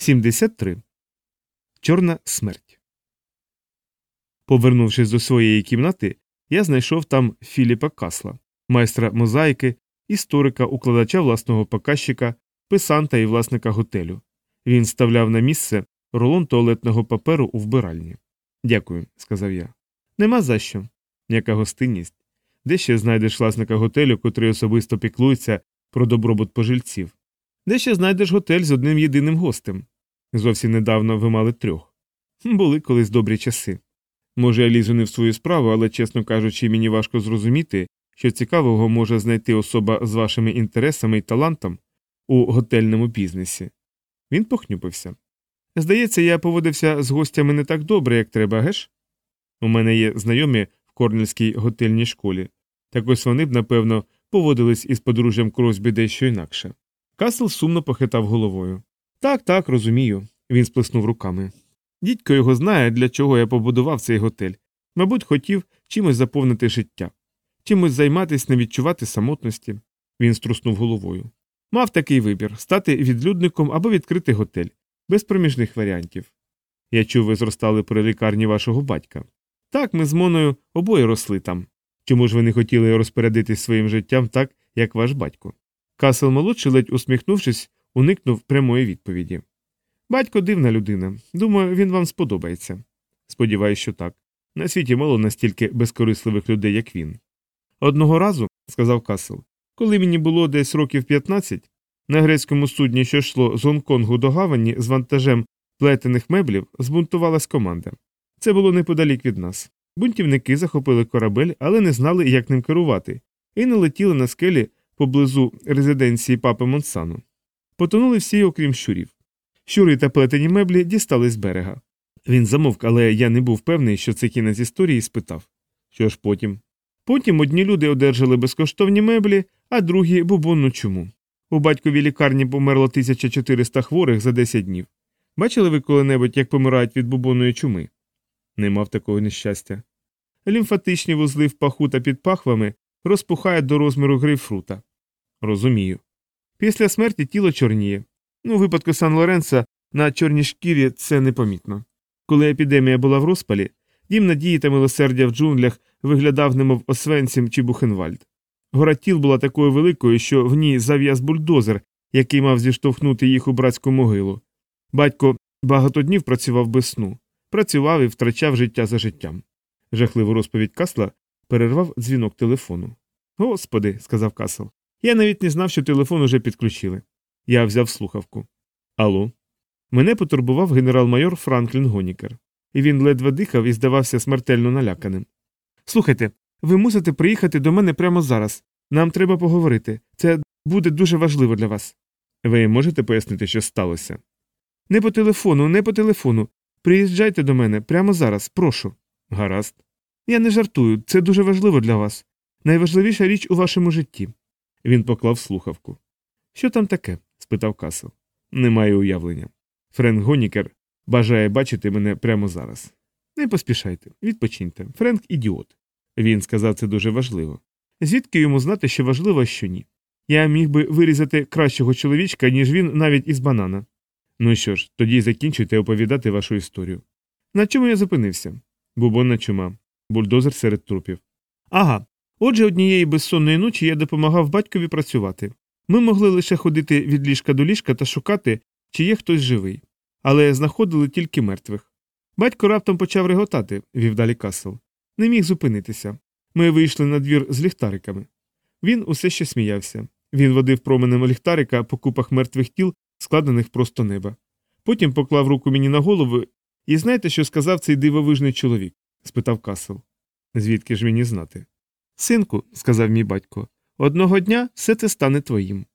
73. Чорна смерть. Повернувшись до своєї кімнати, я знайшов там Філіпа Касла, майстра мозаїки, історика, укладача власного показчика, писанта і власника готелю. Він ставляв на місце рулон туалетного паперу у вбиральні. Дякую, сказав я. Нема за що. Яка гостинність. Де ще знайдеш власника готелю, котрий особисто піклується про добробут пожильців? Де ще знайдеш готель з одним єдиним гостем? Зовсім недавно ви мали трьох. Були колись добрі часи. Може, я лізу не в свою справу, але, чесно кажучи, мені важко зрозуміти, що цікавого може знайти особа з вашими інтересами і талантом у готельному бізнесі. Він похнюпився. Здається, я поводився з гостями не так добре, як треба, геш? У мене є знайомі в Корнельській готельній школі. Так ось вони б, напевно, поводились із подружжям Кросбі дещо інакше. Касл сумно похитав головою. Так, так, розумію. Він сплеснув руками. Дідько його знає, для чого я побудував цей готель. Мабуть, хотів чимось заповнити життя, чимось займатися, не відчувати самотності. Він струснув головою. Мав такий вибір стати відлюдником або відкрити готель, без проміжних варіантів. Я чув, ви зростали при лікарні вашого батька. Так, ми з Моною обоє росли там. Чому ж ви не хотіли розпорядитись своїм життям так, як ваш батько? Касел молодший, ледь усміхнувшись, уникнув прямої відповіді. Батько дивна людина. Думаю, він вам сподобається. Сподіваюсь, що так. На світі мало настільки безкорисливих людей, як він. Одного разу, сказав Касел, коли мені було десь років 15, на грецькому судні, що йшло з Гонконгу до гавані з вантажем плетених меблів, збунтувалась команда. Це було неподалік від нас. Бунтівники захопили корабель, але не знали, як ним керувати, і налетіли на скелі поблизу резиденції папи Монсану. Потонули всі, окрім щурів. Щури та плетені меблі дістали з берега. Він замовк, але я не був певний, що це кінець історії, і спитав що ж потім. Потім одні люди одержали безкоштовні меблі, а другі бубонну чуму. У батьковій лікарні померло 1400 хворих за 10 днів. Бачили ви коли-небудь, як помирають від бубонної чуми? Не мав такого нещастя. Лімфатичні вузли в паху та під пахвами розпухають до розміру грейпфрута. Розумію. Після смерті тіло чорніє. Ну, у випадку Сан Лоренса на чорній шкірі це непомітно. Коли епідемія була в розпалі, дім надії та милосердя в джунглях виглядав немов Освенцім чи Бухенвальд. Гора тіл була такою великою, що в ній зав'яз бульдозер, який мав зіштовхнути їх у братську могилу. Батько багато днів працював без сну, працював і втрачав життя за життям. Жахливу розповідь Касла перервав дзвінок телефону. Господи, сказав Касл, я навіть не знав, що телефон уже підключили. Я взяв слухавку. Алло. Мене потурбував генерал-майор Франклін Гонікер, і він ледве дихав і здавався смертельно наляканим. Слухайте, ви мусите приїхати до мене прямо зараз. Нам треба поговорити. Це буде дуже важливо для вас. Ви можете пояснити, що сталося? Не по телефону, не по телефону. Приїжджайте до мене прямо зараз, прошу. Гаразд. Я не жартую, це дуже важливо для вас. Найважливіша річ у вашому житті. Він поклав слухавку. Що там таке? спитав Касел. Немає уявлення. Френк Гонікер бажає бачити мене прямо зараз. Не поспішайте, відпочиньте. Френк ідіот. Він сказав це дуже важливо. Звідки йому знати, що важливо, що ні? Я міг би вирізати кращого чоловічка, ніж він навіть із банана. Ну що ж, тоді закінчуйте оповідати вашу історію. На чому я зупинився? Бубонна чума, бульдозер серед трупів. Ага. Отже, однієї безсонної ночі я допомагав батькові працювати. Ми могли лише ходити від ліжка до ліжка та шукати, чи є хтось живий, але знаходили тільки мертвих. Батько раптом почав реготати, вів далі Касл. Не міг зупинитися. Ми вийшли на двір з ліхтариками. Він усе ще сміявся. Він водив променем ліхтарика по купах мертвих тіл, складених просто неба. Потім поклав руку мені на голову і знаєте, що сказав цей дивовижний чоловік? спитав Касл. Звідки ж мені знати? Синку, сказав мій батько, одного дня все це стане твоїм.